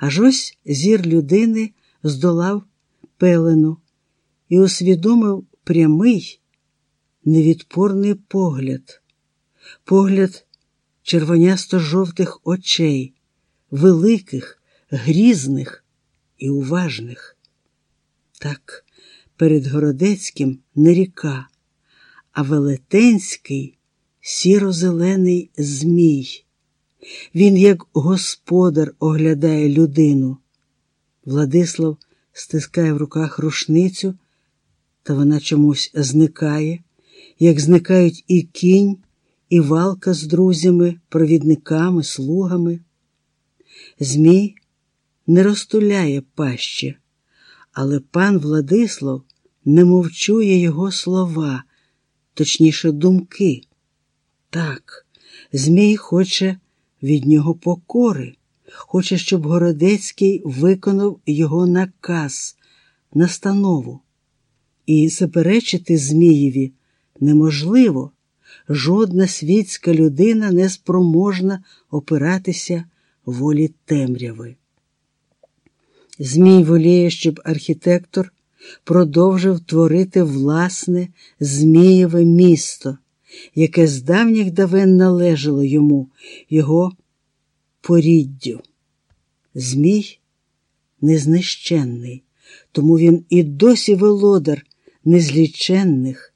Аж ось зір людини здолав пелену і усвідомив прямий, невідпорний погляд, погляд червонясто-жовтих очей, великих, грізних і уважних. Так, перед Городецьким не ріка, а велетенський сіро-зелений змій. Він, як господар, оглядає людину. Владислав стискає в руках рушницю, та вона чомусь зникає, як зникають і кінь, і валка з друзями, провідниками, слугами. Змій не розтуляє пащі, але пан Владислав не мовчує його слова, точніше, думки. Так, Змій хоче від нього покори, хоче, щоб Городецький виконав його наказ, настанову. І заперечити Змієві неможливо, жодна світська людина не спроможна опиратися волі темряви. Змій воліє, щоб архітектор продовжив творити власне Змієве місто, яке з давніх давен належало йому, його поріддю. Змій незнищенний, тому він і досі володар незліченних,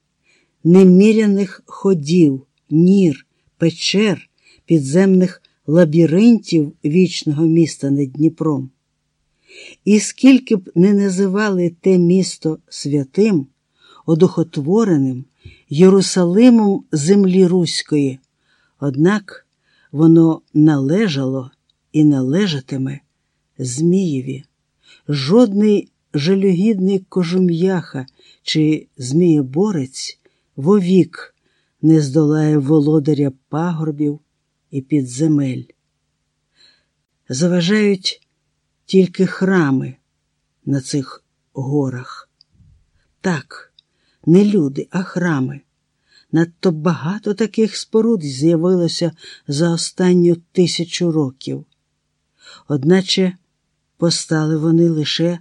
неміряних ходів, нір, печер, підземних лабіринтів вічного міста над Дніпром. І скільки б не називали те місто святим, одухотвореним, Єрусалимом землі Руської, однак воно належало і належатиме Змієві. Жодний жалюгідний кожум'яха чи змієборець вовік не здолає володаря пагорбів і підземель. Заважають тільки храми на цих горах. Так, не люди, а храми. Надто багато таких споруд з'явилося за останню тисячу років. Одначе постали вони лише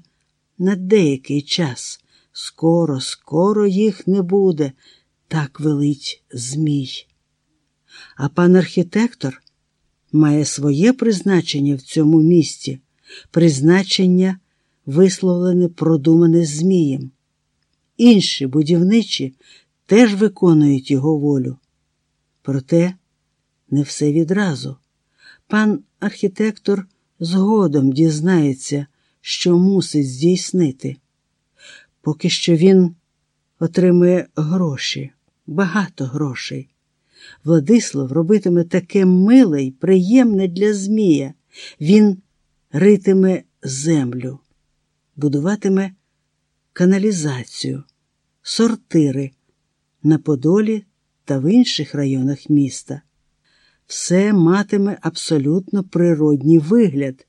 на деякий час. Скоро, скоро їх не буде, так велить Змій. А пан архітектор має своє призначення в цьому місті, призначення, висловлене, продумане Змієм. Інші будівничі теж виконують його волю. Проте не все відразу. Пан архітектор згодом дізнається, що мусить здійснити. Поки що він отримує гроші, багато грошей. Владислав робитиме таке миле й приємне для Змія. Він ритиме землю, будуватиме каналізацію, сортири на Подолі та в інших районах міста. Все матиме абсолютно природній вигляд,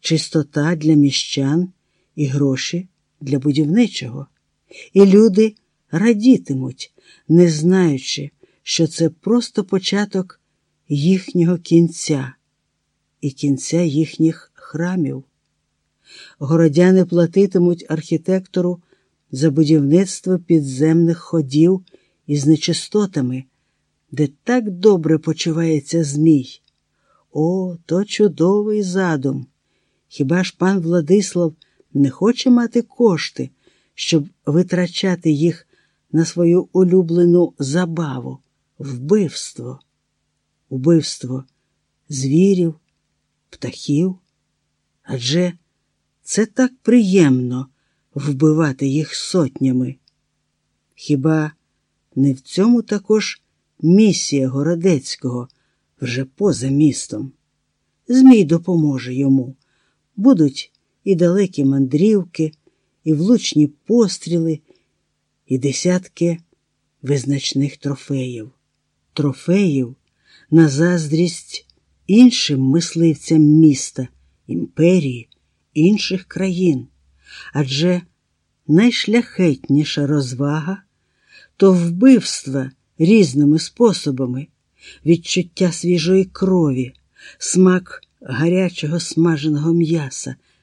чистота для міщан і гроші для будівничого. І люди радітимуть, не знаючи, що це просто початок їхнього кінця і кінця їхніх храмів. Городяни платитимуть архітектору за будівництво підземних ходів із нечистотами, де так добре почувається Змій. О, то чудовий задум! Хіба ж пан Владислав не хоче мати кошти, щоб витрачати їх на свою улюблену забаву, вбивство, убивство звірів, птахів? Адже це так приємно вбивати їх сотнями. Хіба не в цьому також місія Городецького вже поза містом? Змій допоможе йому. Будуть і далекі мандрівки, і влучні постріли, і десятки визначних трофеїв. Трофеїв на заздрість іншим мисливцям міста, імперії, інших країн. Адже найшляхетніша розвага то вбивства різними способами, відчуття свіжої крові, смак гарячого смаженого м'яса